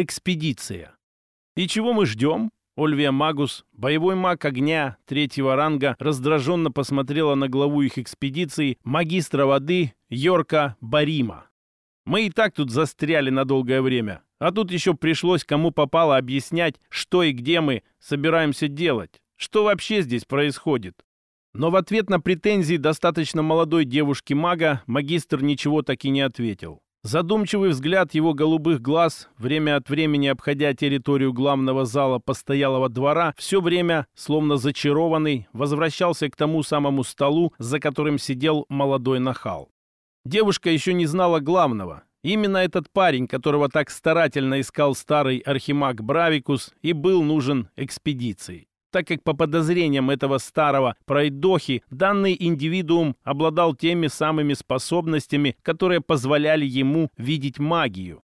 Экспедиция. И чего мы ждем? Ольвия Магус, боевой маг огня третьего ранга, раздраженно посмотрела на главу их экспедиции, магистра воды Йорка Барима. Мы и так тут застряли на долгое время, а тут еще пришлось кому попало объяснять, что и где мы собираемся делать, что вообще здесь происходит. Но в ответ на претензии достаточно молодой девушки-мага магистр ничего так и не ответил. Задумчивый взгляд его голубых глаз, время от времени обходя территорию главного зала постоялого двора, все время, словно зачарованный, возвращался к тому самому столу, за которым сидел молодой нахал. Девушка еще не знала главного. Именно этот парень, которого так старательно искал старый архимаг Бравикус, и был нужен экспедиции так как по подозрениям этого старого пройдохи данный индивидуум обладал теми самыми способностями, которые позволяли ему видеть магию.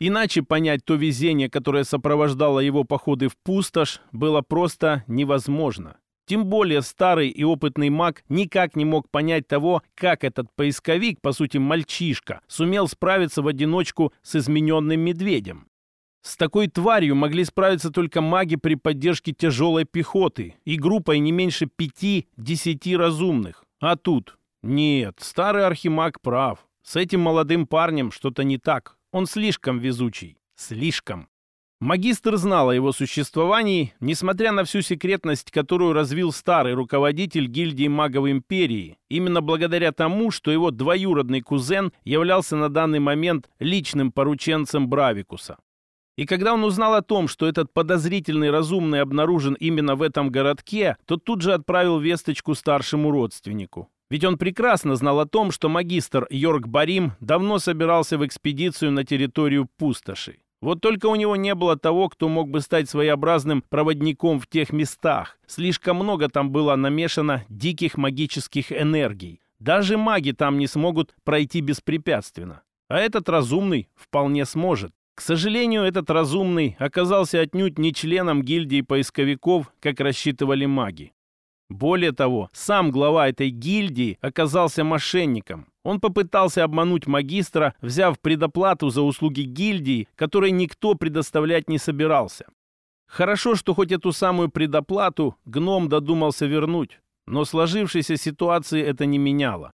Иначе понять то везение, которое сопровождало его походы в пустошь, было просто невозможно. Тем более старый и опытный маг никак не мог понять того, как этот поисковик, по сути мальчишка, сумел справиться в одиночку с измененным медведем. С такой тварью могли справиться только маги при поддержке тяжелой пехоты и группой не меньше пяти-десяти разумных. А тут... Нет, старый архимаг прав. С этим молодым парнем что-то не так. Он слишком везучий. Слишком. Магистр знал о его существовании, несмотря на всю секретность, которую развил старый руководитель гильдии магов империи, именно благодаря тому, что его двоюродный кузен являлся на данный момент личным порученцем Бравикуса. И когда он узнал о том, что этот подозрительный разумный обнаружен именно в этом городке, то тут же отправил весточку старшему родственнику. Ведь он прекрасно знал о том, что магистр Йорк Барим давно собирался в экспедицию на территорию пустоши. Вот только у него не было того, кто мог бы стать своеобразным проводником в тех местах. Слишком много там было намешано диких магических энергий. Даже маги там не смогут пройти беспрепятственно. А этот разумный вполне сможет. К сожалению, этот разумный оказался отнюдь не членом гильдии поисковиков, как рассчитывали маги. Более того, сам глава этой гильдии оказался мошенником. Он попытался обмануть магистра, взяв предоплату за услуги гильдии, которой никто предоставлять не собирался. Хорошо, что хоть эту самую предоплату гном додумался вернуть, но сложившейся ситуации это не меняло.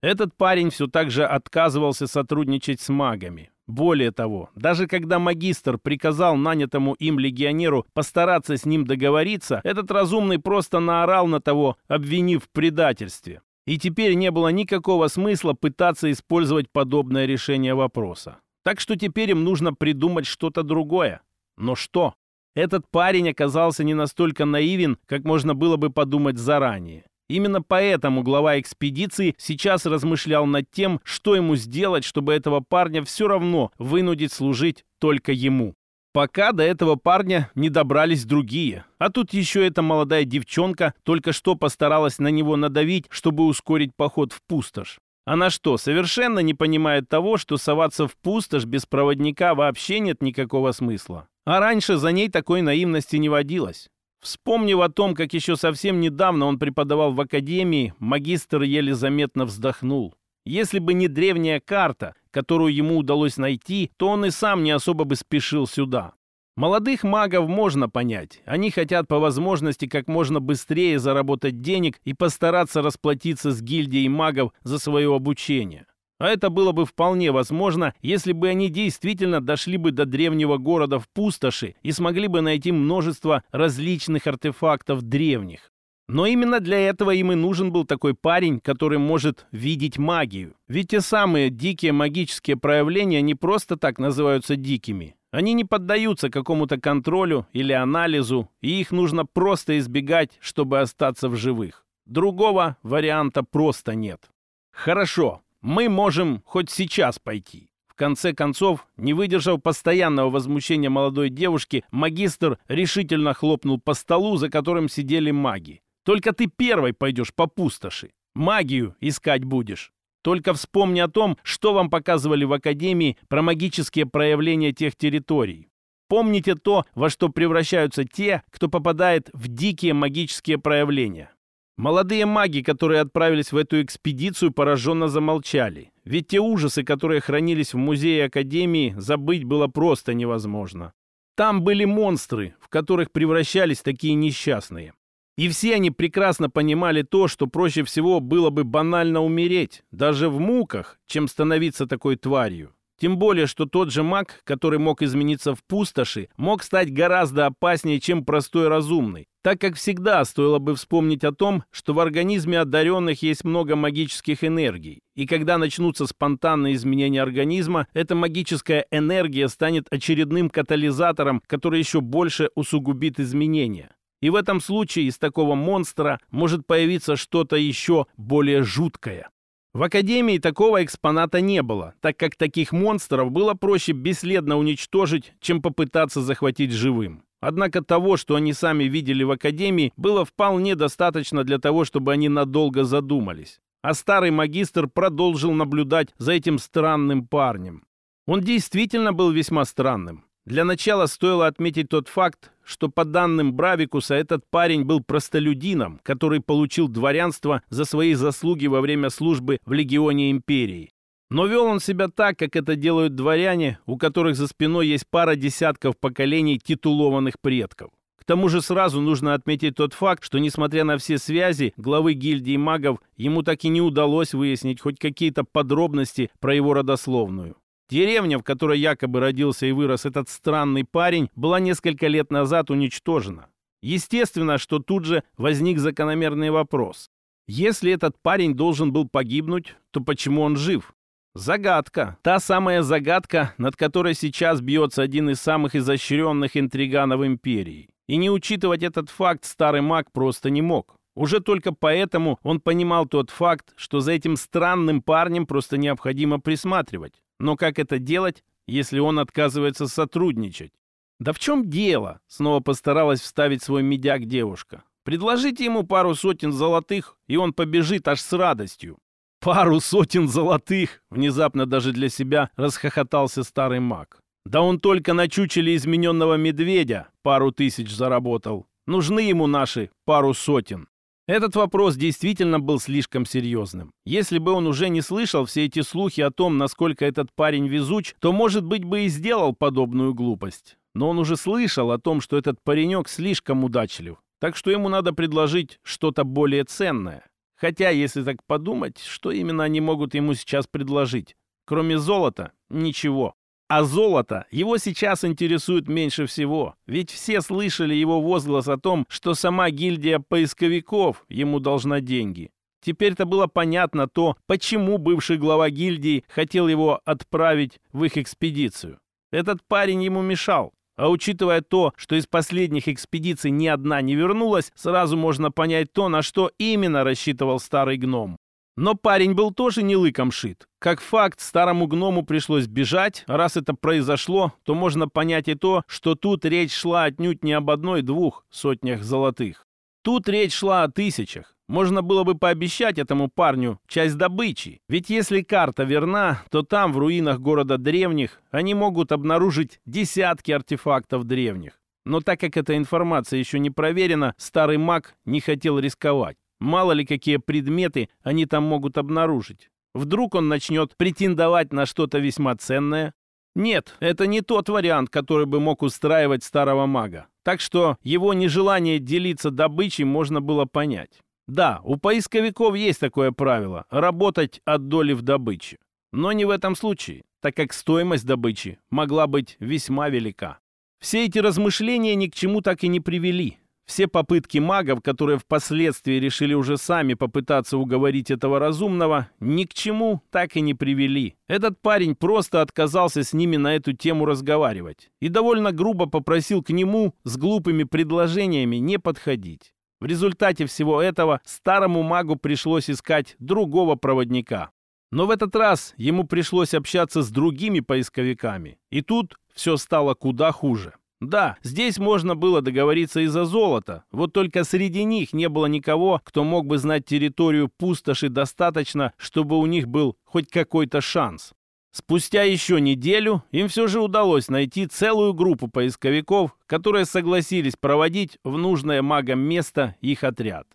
Этот парень все так же отказывался сотрудничать с магами. Более того, даже когда магистр приказал нанятому им легионеру постараться с ним договориться, этот разумный просто наорал на того, обвинив в предательстве. И теперь не было никакого смысла пытаться использовать подобное решение вопроса. Так что теперь им нужно придумать что-то другое. Но что? Этот парень оказался не настолько наивен, как можно было бы подумать заранее. Именно поэтому глава экспедиции сейчас размышлял над тем, что ему сделать, чтобы этого парня все равно вынудить служить только ему. Пока до этого парня не добрались другие. А тут еще эта молодая девчонка только что постаралась на него надавить, чтобы ускорить поход в пустошь. Она что, совершенно не понимает того, что соваться в пустошь без проводника вообще нет никакого смысла? А раньше за ней такой наивности не водилось. Вспомнив о том, как еще совсем недавно он преподавал в академии, магистр еле заметно вздохнул. Если бы не древняя карта, которую ему удалось найти, то он и сам не особо бы спешил сюда. Молодых магов можно понять. Они хотят по возможности как можно быстрее заработать денег и постараться расплатиться с гильдией магов за свое обучение. А это было бы вполне возможно, если бы они действительно дошли бы до древнего города в пустоши и смогли бы найти множество различных артефактов древних. Но именно для этого им и нужен был такой парень, который может видеть магию. Ведь те самые дикие магические проявления не просто так называются дикими. Они не поддаются какому-то контролю или анализу, и их нужно просто избегать, чтобы остаться в живых. Другого варианта просто нет. Хорошо, мы можем хоть сейчас пойти. В конце концов, не выдержав постоянного возмущения молодой девушки, магистр решительно хлопнул по столу, за которым сидели маги. Только ты первой пойдешь по пустоши. Магию искать будешь. Только вспомни о том, что вам показывали в Академии про магические проявления тех территорий. Помните то, во что превращаются те, кто попадает в дикие магические проявления. Молодые маги, которые отправились в эту экспедицию, пораженно замолчали. ведь те ужасы, которые хранились в музее Академии, забыть было просто невозможно. Там были монстры, в которых превращались такие несчастные. И все они прекрасно понимали то, что проще всего было бы банально умереть, даже в муках, чем становиться такой тварью. Тем более, что тот же маг, который мог измениться в пустоши, мог стать гораздо опаснее, чем простой разумный, так как всегда стоило бы вспомнить о том, что в организме одаренных есть много магических энергий, и когда начнутся спонтанные изменения организма, эта магическая энергия станет очередным катализатором, который еще больше усугубит изменения. И в этом случае из такого монстра может появиться что-то еще более жуткое. В Академии такого экспоната не было, так как таких монстров было проще бесследно уничтожить, чем попытаться захватить живым. Однако того, что они сами видели в Академии, было вполне достаточно для того, чтобы они надолго задумались. А старый магистр продолжил наблюдать за этим странным парнем. Он действительно был весьма странным. Для начала стоило отметить тот факт, что по данным Бравикуса этот парень был простолюдином, который получил дворянство за свои заслуги во время службы в Легионе Империи. Но вел он себя так, как это делают дворяне, у которых за спиной есть пара десятков поколений титулованных предков. К тому же сразу нужно отметить тот факт, что, несмотря на все связи главы гильдии магов, ему так и не удалось выяснить хоть какие-то подробности про его родословную. Деревня, в которой якобы родился и вырос этот странный парень, была несколько лет назад уничтожена. Естественно, что тут же возник закономерный вопрос. Если этот парень должен был погибнуть, то почему он жив? Загадка. Та самая загадка, над которой сейчас бьется один из самых изощренных интриганов империи. И не учитывать этот факт старый маг просто не мог. Уже только поэтому он понимал тот факт, что за этим странным парнем просто необходимо присматривать. Но как это делать, если он отказывается сотрудничать? «Да в чем дело?» — снова постаралась вставить свой медяк девушка. «Предложите ему пару сотен золотых, и он побежит аж с радостью». «Пару сотен золотых!» — внезапно даже для себя расхохотался старый маг. «Да он только на чучеле измененного медведя пару тысяч заработал. Нужны ему наши пару сотен». Этот вопрос действительно был слишком серьезным. Если бы он уже не слышал все эти слухи о том, насколько этот парень везуч, то, может быть, бы и сделал подобную глупость. Но он уже слышал о том, что этот паренек слишком удачлив. Так что ему надо предложить что-то более ценное. Хотя, если так подумать, что именно они могут ему сейчас предложить? Кроме золота, ничего. А золото его сейчас интересует меньше всего, ведь все слышали его возглас о том, что сама гильдия поисковиков ему должна деньги. Теперь-то было понятно то, почему бывший глава гильдии хотел его отправить в их экспедицию. Этот парень ему мешал. А учитывая то, что из последних экспедиций ни одна не вернулась, сразу можно понять то, на что именно рассчитывал старый гном. Но парень был тоже не лыком шит. Как факт, старому гному пришлось бежать. Раз это произошло, то можно понять и то, что тут речь шла отнюдь не об одной-двух сотнях золотых. Тут речь шла о тысячах. Можно было бы пообещать этому парню часть добычи. Ведь если карта верна, то там, в руинах города древних, они могут обнаружить десятки артефактов древних. Но так как эта информация еще не проверена, старый маг не хотел рисковать. Мало ли какие предметы они там могут обнаружить. Вдруг он начнет претендовать на что-то весьма ценное? Нет, это не тот вариант, который бы мог устраивать старого мага. Так что его нежелание делиться добычей можно было понять. Да, у поисковиков есть такое правило – работать от доли в добыче. Но не в этом случае, так как стоимость добычи могла быть весьма велика. Все эти размышления ни к чему так и не привели. Все попытки магов, которые впоследствии решили уже сами попытаться уговорить этого разумного, ни к чему так и не привели. Этот парень просто отказался с ними на эту тему разговаривать и довольно грубо попросил к нему с глупыми предложениями не подходить. В результате всего этого старому магу пришлось искать другого проводника. Но в этот раз ему пришлось общаться с другими поисковиками. И тут все стало куда хуже. Да, здесь можно было договориться и за золото, вот только среди них не было никого, кто мог бы знать территорию пустоши достаточно, чтобы у них был хоть какой-то шанс. Спустя еще неделю им все же удалось найти целую группу поисковиков, которые согласились проводить в нужное магам место их отряд.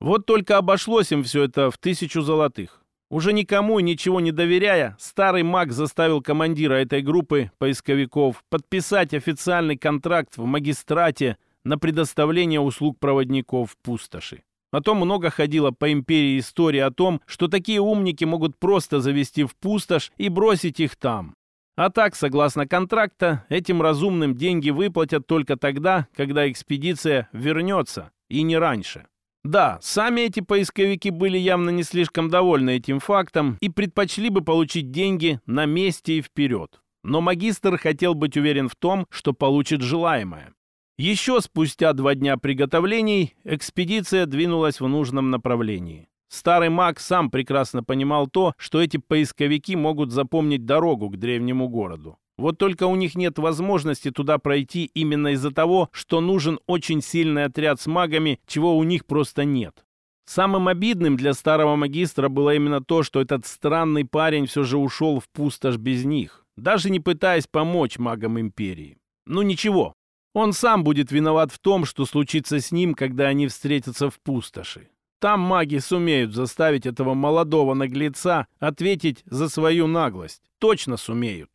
Вот только обошлось им все это в тысячу золотых. Уже никому и ничего не доверяя, старый маг заставил командира этой группы поисковиков подписать официальный контракт в магистрате на предоставление услуг проводников в пустоши. Потом много ходило по империи истории о том, что такие умники могут просто завести в пустошь и бросить их там. А так, согласно контракта, этим разумным деньги выплатят только тогда, когда экспедиция вернется, и не раньше. Да, сами эти поисковики были явно не слишком довольны этим фактом и предпочли бы получить деньги на месте и вперед. Но магистр хотел быть уверен в том, что получит желаемое. Еще спустя два дня приготовлений экспедиция двинулась в нужном направлении. Старый маг сам прекрасно понимал то, что эти поисковики могут запомнить дорогу к древнему городу. Вот только у них нет возможности туда пройти именно из-за того, что нужен очень сильный отряд с магами, чего у них просто нет. Самым обидным для старого магистра было именно то, что этот странный парень все же ушел в пустошь без них, даже не пытаясь помочь магам Империи. Ну ничего, он сам будет виноват в том, что случится с ним, когда они встретятся в пустоши. Там маги сумеют заставить этого молодого наглеца ответить за свою наглость. Точно сумеют.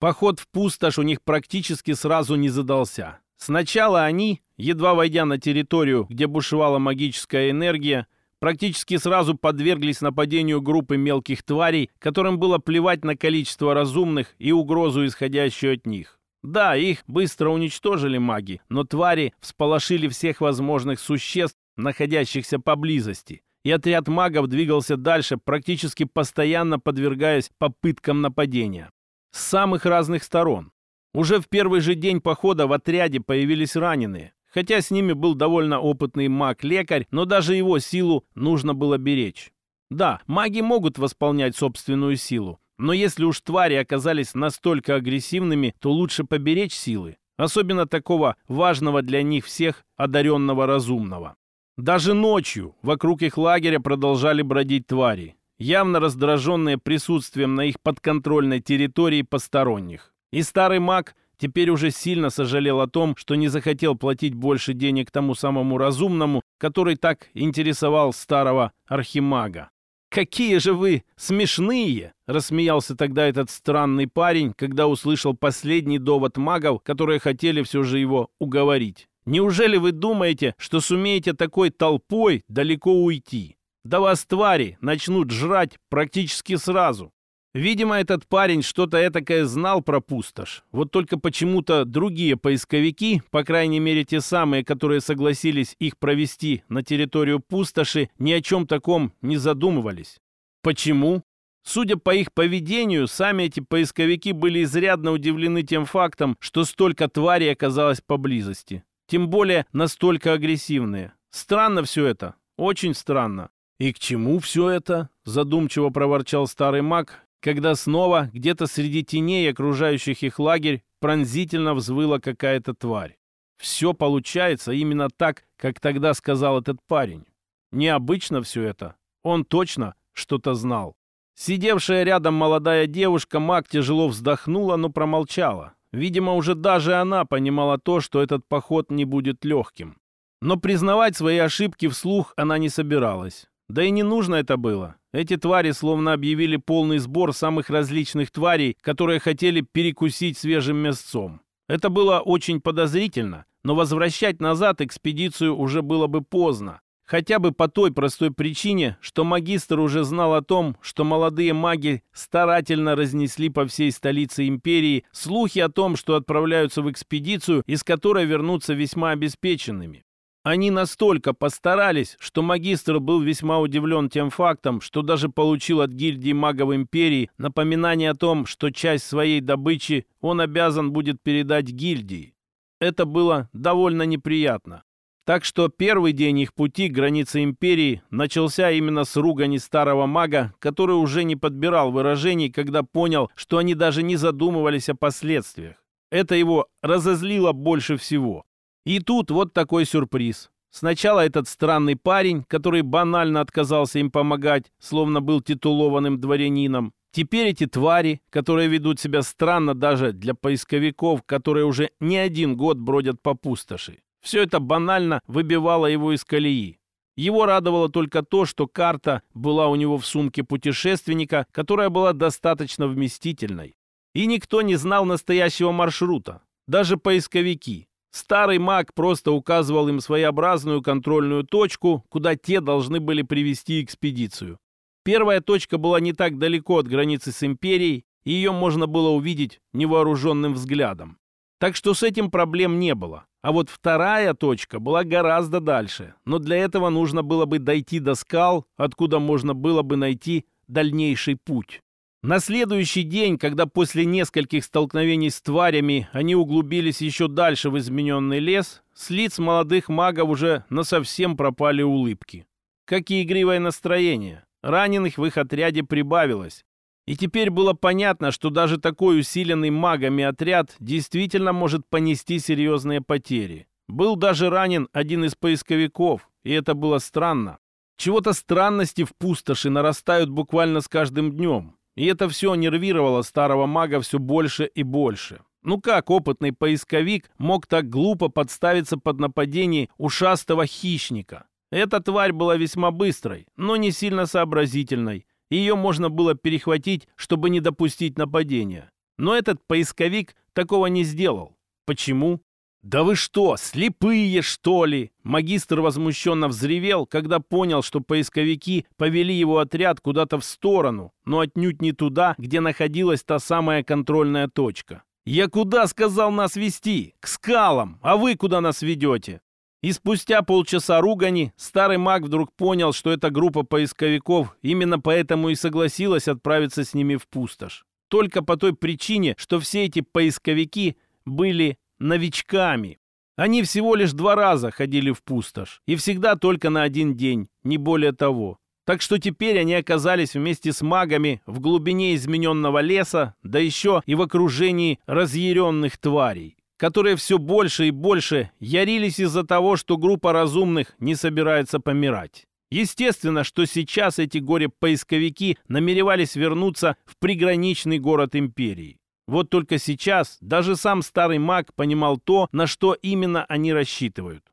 Поход в пустошь у них практически сразу не задался. Сначала они, едва войдя на территорию, где бушевала магическая энергия, практически сразу подверглись нападению группы мелких тварей, которым было плевать на количество разумных и угрозу, исходящую от них. Да, их быстро уничтожили маги, но твари всполошили всех возможных существ, находящихся поблизости, и отряд магов двигался дальше, практически постоянно подвергаясь попыткам нападения с самых разных сторон. Уже в первый же день похода в отряде появились раненые. Хотя с ними был довольно опытный маг-лекарь, но даже его силу нужно было беречь. Да, маги могут восполнять собственную силу, но если уж твари оказались настолько агрессивными, то лучше поберечь силы, особенно такого важного для них всех одаренного разумного. Даже ночью вокруг их лагеря продолжали бродить твари явно раздраженные присутствием на их подконтрольной территории посторонних. И старый маг теперь уже сильно сожалел о том, что не захотел платить больше денег тому самому разумному, который так интересовал старого архимага. «Какие же вы смешные!» — рассмеялся тогда этот странный парень, когда услышал последний довод магов, которые хотели все же его уговорить. «Неужели вы думаете, что сумеете такой толпой далеко уйти? Да вас твари начнут жрать практически сразу. Видимо, этот парень что-то этакое знал про пустошь. Вот только почему-то другие поисковики, по крайней мере те самые, которые согласились их провести на территорию пустоши, ни о чем таком не задумывались. Почему? Судя по их поведению, сами эти поисковики были изрядно удивлены тем фактом, что столько тварей оказалось поблизости. Тем более настолько агрессивные. Странно все это. Очень странно. «И к чему все это?» — задумчиво проворчал старый маг, когда снова где-то среди теней, окружающих их лагерь, пронзительно взвыла какая-то тварь. Все получается именно так, как тогда сказал этот парень. Необычно все это. Он точно что-то знал. Сидевшая рядом молодая девушка, маг тяжело вздохнула, но промолчала. Видимо, уже даже она понимала то, что этот поход не будет легким. Но признавать свои ошибки вслух она не собиралась. Да и не нужно это было. Эти твари словно объявили полный сбор самых различных тварей, которые хотели перекусить свежим мясцом. Это было очень подозрительно, но возвращать назад экспедицию уже было бы поздно. Хотя бы по той простой причине, что магистр уже знал о том, что молодые маги старательно разнесли по всей столице империи слухи о том, что отправляются в экспедицию, из которой вернутся весьма обеспеченными. Они настолько постарались, что магистр был весьма удивлен тем фактом, что даже получил от гильдии магов империи напоминание о том, что часть своей добычи он обязан будет передать гильдии. Это было довольно неприятно. Так что первый день их пути к границе империи начался именно с ругани старого мага, который уже не подбирал выражений, когда понял, что они даже не задумывались о последствиях. Это его разозлило больше всего. И тут вот такой сюрприз. Сначала этот странный парень, который банально отказался им помогать, словно был титулованным дворянином. Теперь эти твари, которые ведут себя странно даже для поисковиков, которые уже не один год бродят по пустоши. Все это банально выбивало его из колеи. Его радовало только то, что карта была у него в сумке путешественника, которая была достаточно вместительной. И никто не знал настоящего маршрута, даже поисковики. Старый маг просто указывал им своеобразную контрольную точку, куда те должны были привести экспедицию. Первая точка была не так далеко от границы с Империей, и ее можно было увидеть невооруженным взглядом. Так что с этим проблем не было. А вот вторая точка была гораздо дальше, но для этого нужно было бы дойти до скал, откуда можно было бы найти дальнейший путь. На следующий день, когда после нескольких столкновений с тварями они углубились еще дальше в измененный лес, с лиц молодых магов уже насовсем пропали улыбки. Какие игривое настроение! Раненых в их отряде прибавилось. И теперь было понятно, что даже такой усиленный магами отряд действительно может понести серьезные потери. Был даже ранен один из поисковиков, и это было странно. Чего-то странности в пустоши нарастают буквально с каждым днем. И это все нервировало старого мага все больше и больше. Ну как опытный поисковик мог так глупо подставиться под нападение ушастого хищника? Эта тварь была весьма быстрой, но не сильно сообразительной. Ее можно было перехватить, чтобы не допустить нападения. Но этот поисковик такого не сделал. Почему? «Да вы что, слепые, что ли?» Магистр возмущенно взревел, когда понял, что поисковики повели его отряд куда-то в сторону, но отнюдь не туда, где находилась та самая контрольная точка. «Я куда сказал нас вести? К скалам! А вы куда нас ведете?» И спустя полчаса ругани старый маг вдруг понял, что эта группа поисковиков именно поэтому и согласилась отправиться с ними в пустошь. Только по той причине, что все эти поисковики были новичками. Они всего лишь два раза ходили в пустошь, и всегда только на один день, не более того. Так что теперь они оказались вместе с магами в глубине измененного леса, да еще и в окружении разъяренных тварей, которые все больше и больше ярились из-за того, что группа разумных не собирается помирать. Естественно, что сейчас эти горе-поисковики намеревались вернуться в приграничный город Империи. Вот только сейчас даже сам старый маг понимал то, на что именно они рассчитывают.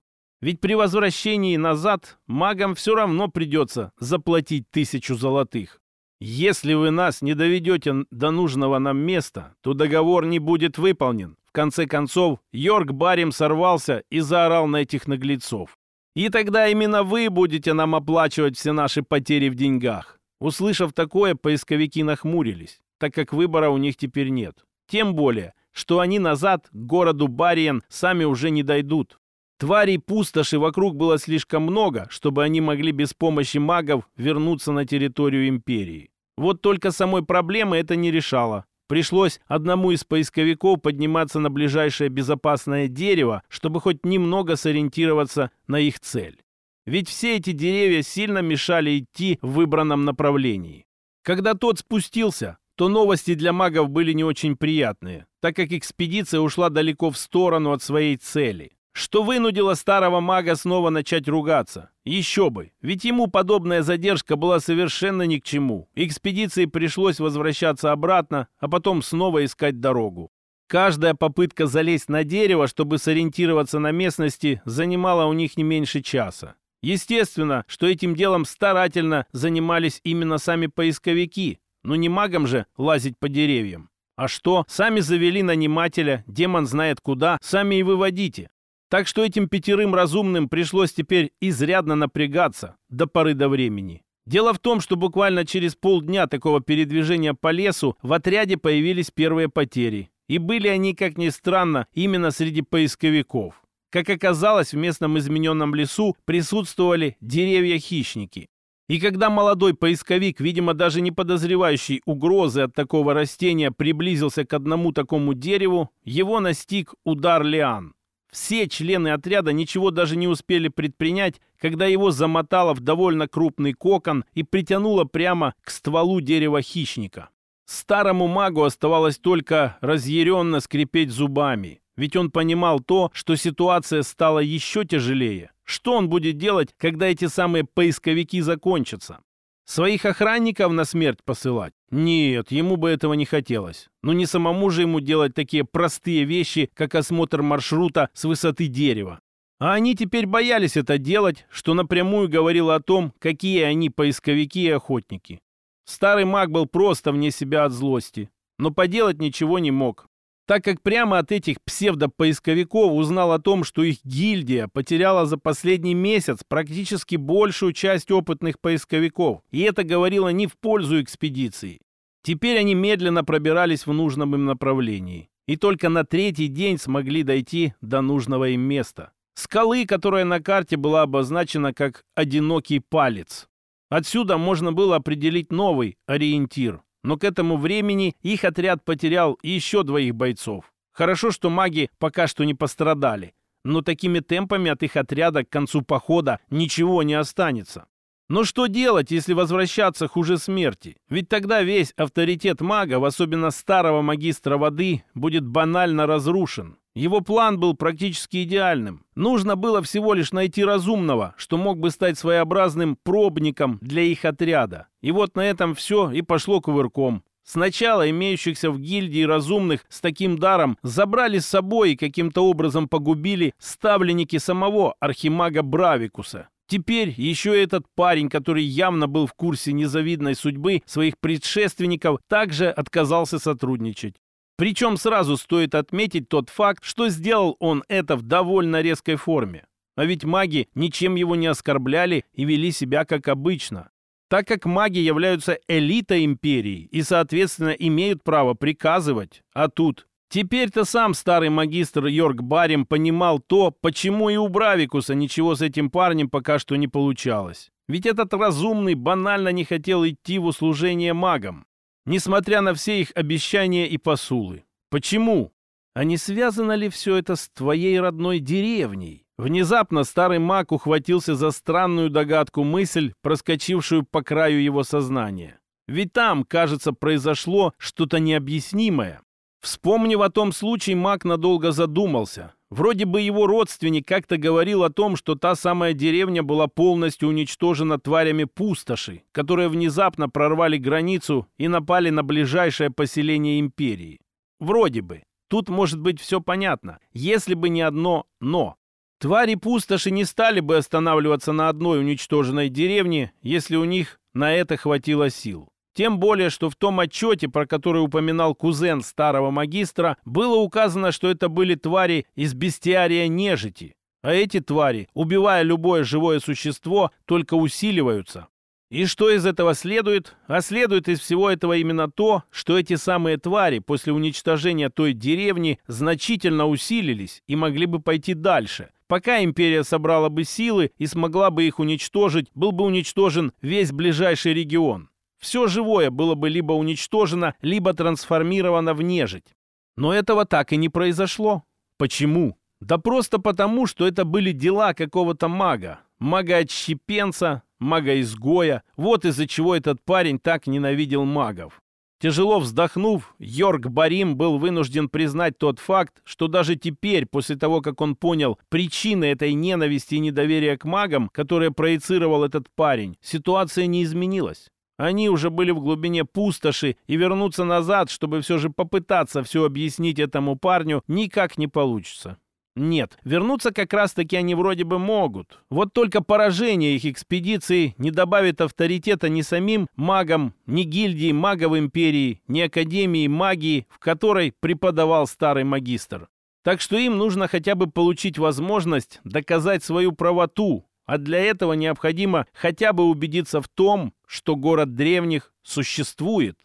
Ведь при возвращении назад магам все равно придется заплатить тысячу золотых. Если вы нас не доведете до нужного нам места, то договор не будет выполнен. В конце концов, Йорк Барим сорвался и заорал на этих наглецов. И тогда именно вы будете нам оплачивать все наши потери в деньгах. Услышав такое, поисковики нахмурились так как выбора у них теперь нет. Тем более, что они назад к городу Бариен сами уже не дойдут. Тварей пустоши вокруг было слишком много, чтобы они могли без помощи магов вернуться на территорию Империи. Вот только самой проблемы это не решало. Пришлось одному из поисковиков подниматься на ближайшее безопасное дерево, чтобы хоть немного сориентироваться на их цель. Ведь все эти деревья сильно мешали идти в выбранном направлении. Когда тот спустился, то новости для магов были не очень приятные, так как экспедиция ушла далеко в сторону от своей цели. Что вынудило старого мага снова начать ругаться. Еще бы, ведь ему подобная задержка была совершенно ни к чему. Экспедиции пришлось возвращаться обратно, а потом снова искать дорогу. Каждая попытка залезть на дерево, чтобы сориентироваться на местности, занимала у них не меньше часа. Естественно, что этим делом старательно занимались именно сами поисковики, ну не магам же лазить по деревьям. А что, сами завели нанимателя, демон знает куда, сами и выводите. Так что этим пятерым разумным пришлось теперь изрядно напрягаться до поры до времени. Дело в том, что буквально через полдня такого передвижения по лесу в отряде появились первые потери. И были они, как ни странно, именно среди поисковиков. Как оказалось, в местном измененном лесу присутствовали деревья-хищники. И когда молодой поисковик, видимо, даже не подозревающий угрозы от такого растения, приблизился к одному такому дереву, его настиг удар лиан. Все члены отряда ничего даже не успели предпринять, когда его замотало в довольно крупный кокон и притянуло прямо к стволу дерева хищника. Старому магу оставалось только разъяренно скрипеть зубами, ведь он понимал то, что ситуация стала еще тяжелее. Что он будет делать, когда эти самые поисковики закончатся? Своих охранников на смерть посылать? Нет, ему бы этого не хотелось. Но не самому же ему делать такие простые вещи, как осмотр маршрута с высоты дерева. А они теперь боялись это делать, что напрямую говорило о том, какие они поисковики и охотники. Старый маг был просто вне себя от злости, но поделать ничего не мог, так как прямо от этих псевдопоисковиков узнал о том, что их гильдия потеряла за последний месяц практически большую часть опытных поисковиков, и это говорило не в пользу экспедиции. Теперь они медленно пробирались в нужном им направлении, и только на третий день смогли дойти до нужного им места скалы, которая на карте была обозначена как «одинокий палец». Отсюда можно было определить новый ориентир, но к этому времени их отряд потерял еще двоих бойцов. Хорошо, что маги пока что не пострадали, но такими темпами от их отряда к концу похода ничего не останется. Но что делать, если возвращаться хуже смерти? Ведь тогда весь авторитет мага, особенно старого магистра воды, будет банально разрушен. Его план был практически идеальным. Нужно было всего лишь найти разумного, что мог бы стать своеобразным пробником для их отряда. И вот на этом все и пошло кувырком. Сначала имеющихся в гильдии разумных с таким даром забрали с собой и каким-то образом погубили ставленники самого архимага Бравикуса. Теперь еще этот парень, который явно был в курсе незавидной судьбы своих предшественников, также отказался сотрудничать. Причем сразу стоит отметить тот факт, что сделал он это в довольно резкой форме. А ведь маги ничем его не оскорбляли и вели себя как обычно. Так как маги являются элитой империи и, соответственно, имеют право приказывать. А тут Теперь-то сам старый магистр Йорк Барем понимал то, почему и у Бравикуса ничего с этим парнем пока что не получалось. Ведь этот разумный банально не хотел идти в услужение магам несмотря на все их обещания и посулы. Почему? А не связано ли все это с твоей родной деревней? Внезапно старый маг ухватился за странную догадку мысль, проскочившую по краю его сознания. Ведь там, кажется, произошло что-то необъяснимое. Вспомнив о том случае, маг надолго задумался. Вроде бы его родственник как-то говорил о том, что та самая деревня была полностью уничтожена тварями пустоши, которые внезапно прорвали границу и напали на ближайшее поселение империи. Вроде бы. Тут может быть все понятно, если бы не одно «но». Твари пустоши не стали бы останавливаться на одной уничтоженной деревне, если у них на это хватило сил. Тем более, что в том отчете, про который упоминал кузен старого магистра, было указано, что это были твари из бестиария нежити. А эти твари, убивая любое живое существо, только усиливаются. И что из этого следует? А следует из всего этого именно то, что эти самые твари после уничтожения той деревни значительно усилились и могли бы пойти дальше. Пока империя собрала бы силы и смогла бы их уничтожить, был бы уничтожен весь ближайший регион. Все живое было бы либо уничтожено, либо трансформировано в нежить. Но этого так и не произошло. Почему? Да просто потому, что это были дела какого-то мага. Мага-отщепенца, мага-изгоя. Вот из-за чего этот парень так ненавидел магов. Тяжело вздохнув, Йорк Барим был вынужден признать тот факт, что даже теперь, после того, как он понял причины этой ненависти и недоверия к магам, которые проецировал этот парень, ситуация не изменилась. Они уже были в глубине пустоши, и вернуться назад, чтобы все же попытаться все объяснить этому парню, никак не получится. Нет, вернуться как раз-таки они вроде бы могут. Вот только поражение их экспедиции не добавит авторитета ни самим магам, ни гильдии магов империи, ни академии магии, в которой преподавал старый магистр. Так что им нужно хотя бы получить возможность доказать свою правоту, а для этого необходимо хотя бы убедиться в том, что город древних существует.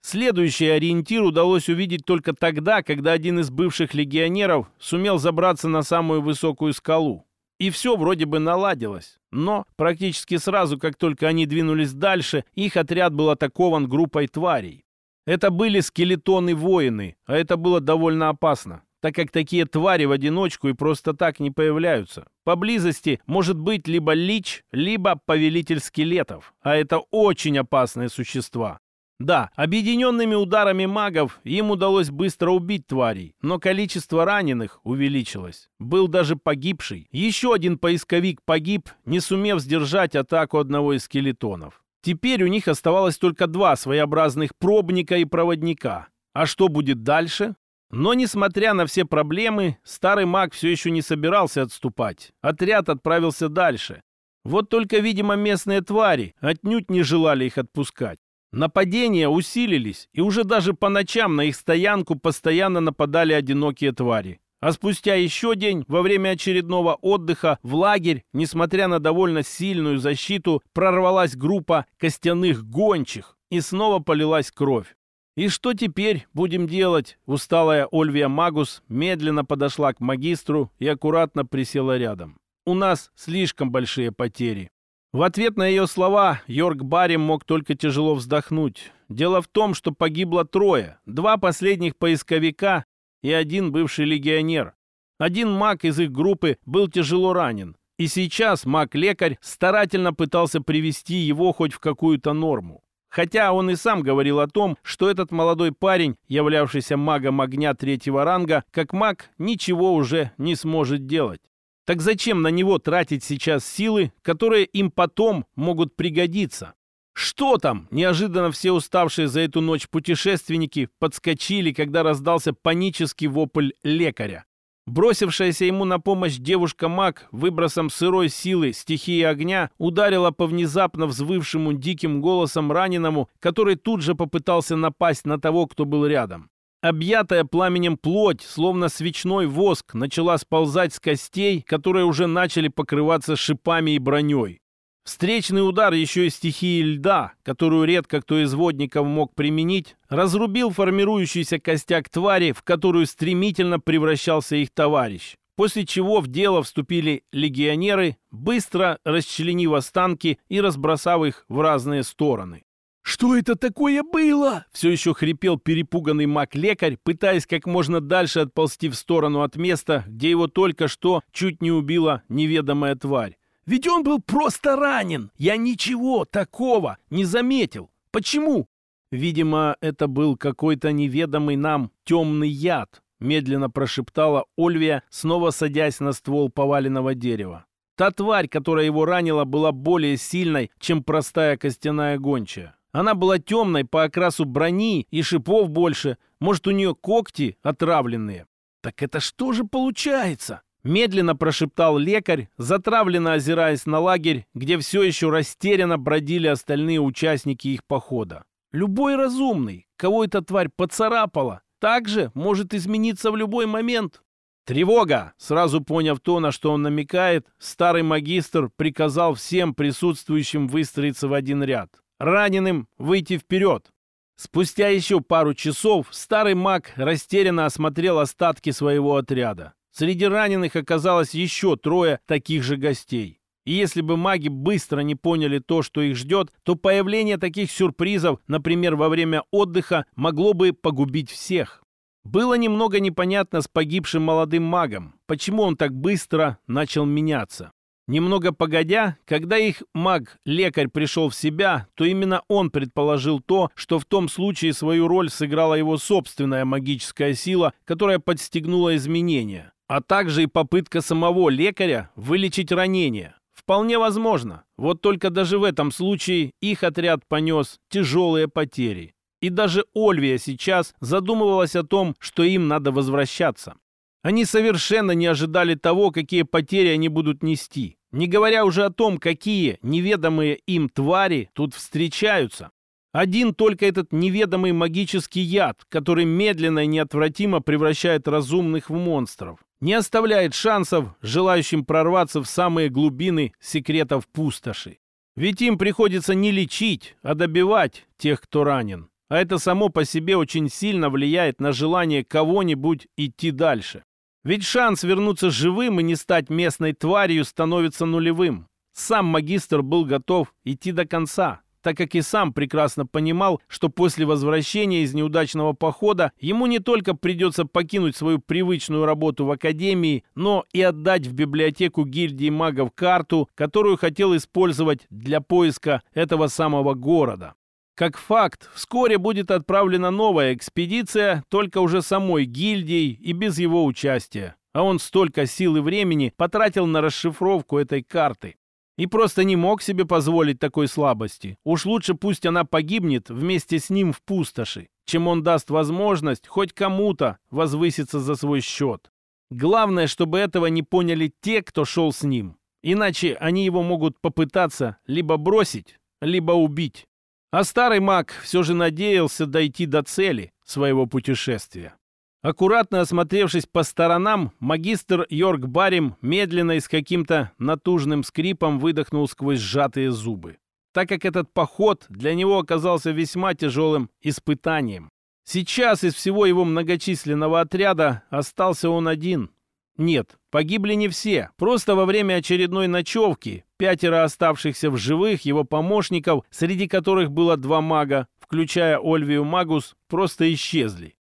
Следующий ориентир удалось увидеть только тогда, когда один из бывших легионеров сумел забраться на самую высокую скалу. И все вроде бы наладилось. Но практически сразу, как только они двинулись дальше, их отряд был атакован группой тварей. Это были скелетоны-воины, а это было довольно опасно так как такие твари в одиночку и просто так не появляются. Поблизости может быть либо лич, либо повелитель скелетов, а это очень опасные существа. Да, объединенными ударами магов им удалось быстро убить тварей, но количество раненых увеличилось. Был даже погибший. Еще один поисковик погиб, не сумев сдержать атаку одного из скелетонов. Теперь у них оставалось только два своеобразных пробника и проводника. А что будет дальше? Но, несмотря на все проблемы, старый маг все еще не собирался отступать. Отряд отправился дальше. Вот только, видимо, местные твари отнюдь не желали их отпускать. Нападения усилились, и уже даже по ночам на их стоянку постоянно нападали одинокие твари. А спустя еще день, во время очередного отдыха, в лагерь, несмотря на довольно сильную защиту, прорвалась группа костяных гончих, и снова полилась кровь. «И что теперь будем делать?» Усталая Ольвия Магус медленно подошла к магистру и аккуратно присела рядом. «У нас слишком большие потери». В ответ на ее слова Йорк Барри мог только тяжело вздохнуть. Дело в том, что погибло трое. Два последних поисковика и один бывший легионер. Один маг из их группы был тяжело ранен. И сейчас маг-лекарь старательно пытался привести его хоть в какую-то норму. Хотя он и сам говорил о том, что этот молодой парень, являвшийся магом огня третьего ранга, как маг ничего уже не сможет делать. Так зачем на него тратить сейчас силы, которые им потом могут пригодиться? Что там? Неожиданно все уставшие за эту ночь путешественники подскочили, когда раздался панический вопль лекаря. Бросившаяся ему на помощь девушка-маг выбросом сырой силы стихии огня ударила по внезапно взвывшему диким голосом раненому, который тут же попытался напасть на того, кто был рядом. Объятая пламенем плоть, словно свечной воск, начала сползать с костей, которые уже начали покрываться шипами и броней. Встречный удар еще и стихии льда, которую редко кто из водников мог применить, разрубил формирующийся костяк твари, в которую стремительно превращался их товарищ. После чего в дело вступили легионеры, быстро расчленив останки и разбросав их в разные стороны. «Что это такое было?» Все еще хрипел перепуганный маг-лекарь, пытаясь как можно дальше отползти в сторону от места, где его только что чуть не убила неведомая тварь. Ведь он был просто ранен. Я ничего такого не заметил. Почему? Видимо, это был какой-то неведомый нам темный яд, медленно прошептала Ольвия, снова садясь на ствол поваленного дерева. Та тварь, которая его ранила, была более сильной, чем простая костяная гончая. Она была темной по окрасу брони и шипов больше. Может, у нее когти отравленные. Так это что же получается? Медленно прошептал лекарь, затравленно озираясь на лагерь, где все еще растерянно бродили остальные участники их похода. Любой разумный, кого эта тварь поцарапала, также может измениться в любой момент. «Тревога!» Сразу поняв то, на что он намекает, старый магистр приказал всем присутствующим выстроиться в один ряд. Раненым выйти вперед. Спустя еще пару часов старый маг растерянно осмотрел остатки своего отряда. Среди раненых оказалось еще трое таких же гостей. И если бы маги быстро не поняли то, что их ждет, то появление таких сюрпризов, например, во время отдыха, могло бы погубить всех. Было немного непонятно с погибшим молодым магом, почему он так быстро начал меняться. Немного погодя, когда их маг-лекарь пришел в себя, то именно он предположил то, что в том случае свою роль сыграла его собственная магическая сила, которая подстегнула изменения а также и попытка самого лекаря вылечить ранение. Вполне возможно. Вот только даже в этом случае их отряд понес тяжелые потери. И даже Ольвия сейчас задумывалась о том, что им надо возвращаться. Они совершенно не ожидали того, какие потери они будут нести. Не говоря уже о том, какие неведомые им твари тут встречаются. Один только этот неведомый магический яд, который медленно и неотвратимо превращает разумных в монстров не оставляет шансов желающим прорваться в самые глубины секретов пустоши. Ведь им приходится не лечить, а добивать тех, кто ранен. А это само по себе очень сильно влияет на желание кого-нибудь идти дальше. Ведь шанс вернуться живым и не стать местной тварью становится нулевым. Сам магистр был готов идти до конца, так как и сам прекрасно понимал, что после возвращения из неудачного похода ему не только придется покинуть свою привычную работу в академии, но и отдать в библиотеку гильдии магов карту, которую хотел использовать для поиска этого самого города. Как факт, вскоре будет отправлена новая экспедиция, только уже самой гильдией и без его участия. А он столько сил и времени потратил на расшифровку этой карты. И просто не мог себе позволить такой слабости. Уж лучше пусть она погибнет вместе с ним в пустоши. чем он даст возможность хоть кому-то возвыситься за свой счет. Главное, чтобы этого не поняли те, кто шел с ним. Иначе они его могут попытаться либо бросить, либо убить. А старый маг все же надеялся дойти до цели своего путешествия. Аккуратно осмотревшись по сторонам, магистр Йорк Барим медленно и с каким-то натужным скрипом выдохнул сквозь сжатые зубы, так как этот поход для него оказался весьма тяжелым испытанием. Сейчас из всего его многочисленного отряда остался он один. Нет, погибли не все. Просто во время очередной ночевки пятеро оставшихся в живых его помощников, среди которых было два мага, включая Ольвию Магус, просто исчезли.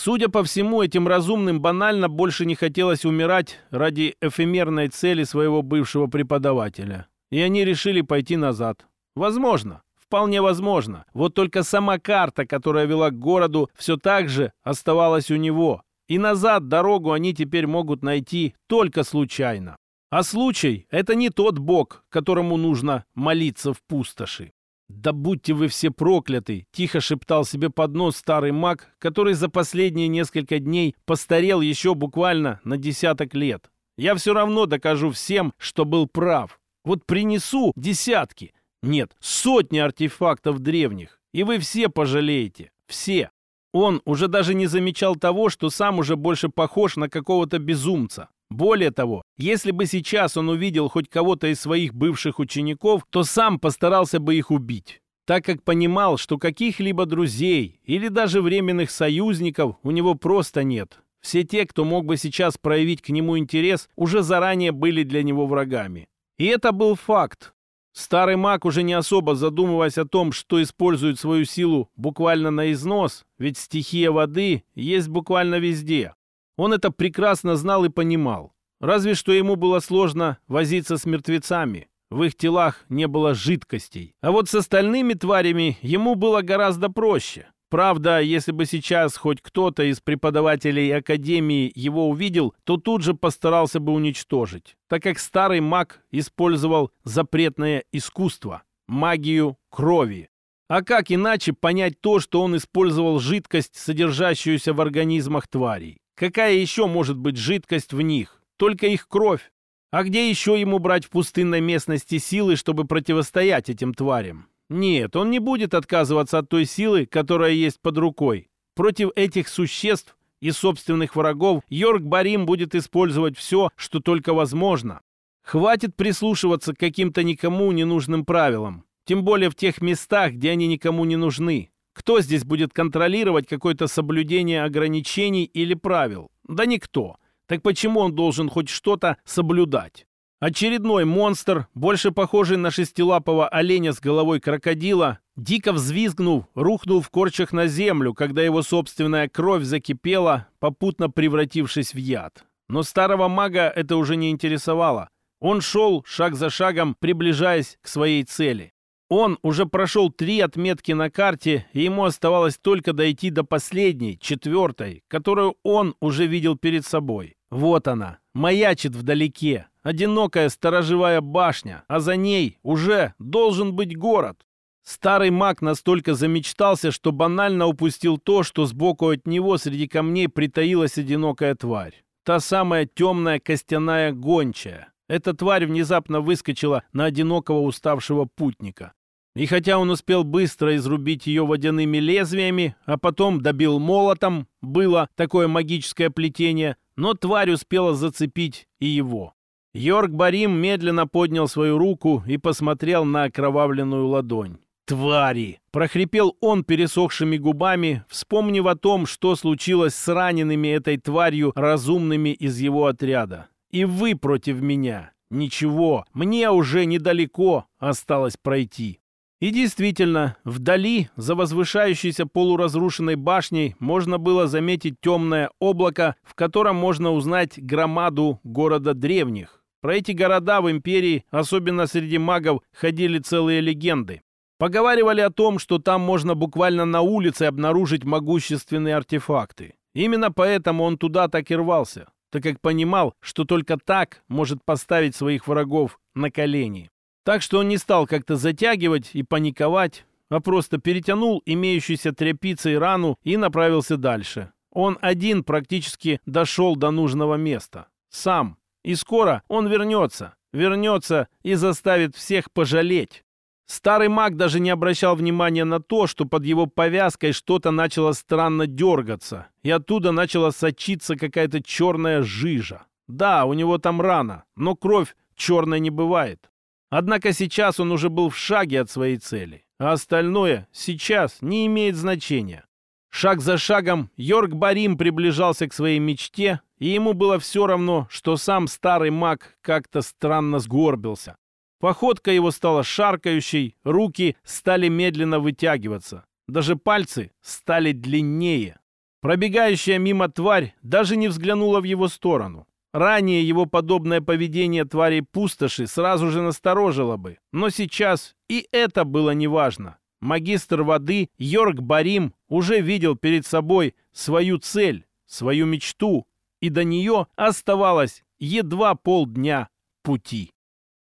Судя по всему, этим разумным банально больше не хотелось умирать ради эфемерной цели своего бывшего преподавателя. И они решили пойти назад. Возможно, вполне возможно. Вот только сама карта, которая вела к городу, все так же оставалась у него. И назад дорогу они теперь могут найти только случайно. А случай — это не тот бог, которому нужно молиться в пустоши. «Да будьте вы все прокляты!» — тихо шептал себе под нос старый маг, который за последние несколько дней постарел еще буквально на десяток лет. «Я все равно докажу всем, что был прав. Вот принесу десятки, нет, сотни артефактов древних, и вы все пожалеете. Все!» Он уже даже не замечал того, что сам уже больше похож на какого-то безумца. Более того, если бы сейчас он увидел хоть кого-то из своих бывших учеников, то сам постарался бы их убить, так как понимал, что каких-либо друзей или даже временных союзников у него просто нет. Все те, кто мог бы сейчас проявить к нему интерес, уже заранее были для него врагами. И это был факт. Старый маг, уже не особо задумываясь о том, что использует свою силу буквально на износ, ведь стихия воды есть буквально везде. Он это прекрасно знал и понимал. Разве что ему было сложно возиться с мертвецами. В их телах не было жидкостей. А вот с остальными тварями ему было гораздо проще. Правда, если бы сейчас хоть кто-то из преподавателей Академии его увидел, то тут же постарался бы уничтожить, так как старый маг использовал запретное искусство – магию крови. А как иначе понять то, что он использовал жидкость, содержащуюся в организмах тварей? Какая еще может быть жидкость в них? Только их кровь. А где еще ему брать в пустынной местности силы, чтобы противостоять этим тварям? Нет, он не будет отказываться от той силы, которая есть под рукой. Против этих существ и собственных врагов Йорк Барим будет использовать все, что только возможно. Хватит прислушиваться к каким-то никому ненужным правилам. Тем более в тех местах, где они никому не нужны. Кто здесь будет контролировать какое-то соблюдение ограничений или правил? Да никто. Так почему он должен хоть что-то соблюдать? Очередной монстр, больше похожий на шестилапого оленя с головой крокодила, дико взвизгнув, рухнул в корчах на землю, когда его собственная кровь закипела, попутно превратившись в яд. Но старого мага это уже не интересовало. Он шел шаг за шагом, приближаясь к своей цели. Он уже прошел три отметки на карте, и ему оставалось только дойти до последней, четвертой, которую он уже видел перед собой. Вот она, маячит вдалеке, одинокая сторожевая башня, а за ней уже должен быть город. Старый маг настолько замечтался, что банально упустил то, что сбоку от него среди камней притаилась одинокая тварь. Та самая темная костяная гончая. Эта тварь внезапно выскочила на одинокого уставшего путника. И хотя он успел быстро изрубить ее водяными лезвиями, а потом добил молотом, было такое магическое плетение, но тварь успела зацепить и его. Йорк Барим медленно поднял свою руку и посмотрел на окровавленную ладонь. «Твари!» — прохрипел он пересохшими губами, вспомнив о том, что случилось с ранеными этой тварью разумными из его отряда. «И вы против меня!» Ничего, мне уже недалеко осталось пройти. И действительно, вдали, за возвышающейся полуразрушенной башней, можно было заметить темное облако, в котором можно узнать громаду города древних. Про эти города в империи, особенно среди магов, ходили целые легенды. Поговаривали о том, что там можно буквально на улице обнаружить могущественные артефакты. Именно поэтому он туда так и рвался, так как понимал, что только так может поставить своих врагов на колени. Так что он не стал как-то затягивать и паниковать. а просто перетянул имеющейся тряпицей рану и направился дальше. Он один практически дошел до нужного места. Сам. И скоро он вернется. Вернется и заставит всех пожалеть. Старый маг даже не обращал внимания на то, что под его повязкой что-то начало странно дергаться, и оттуда начала сочиться какая-то черная жижа. Да, у него там рана, но кровь черной не бывает. Однако сейчас он уже был в шаге от своей цели, а остальное сейчас не имеет значения. Шаг за шагом Йорк Барим приближался к своей мечте, и ему было все равно, что сам старый маг как-то странно сгорбился. Походка его стала шаркающей, руки стали медленно вытягиваться. Даже пальцы стали длиннее. Пробегающая мимо тварь даже не взглянула в его сторону. Ранее его подобное поведение твари пустоши сразу же насторожило бы. Но сейчас и это было неважно. Магистр воды Йорк Барим уже видел перед собой свою цель, свою мечту, и до нее оставалось едва полдня пути.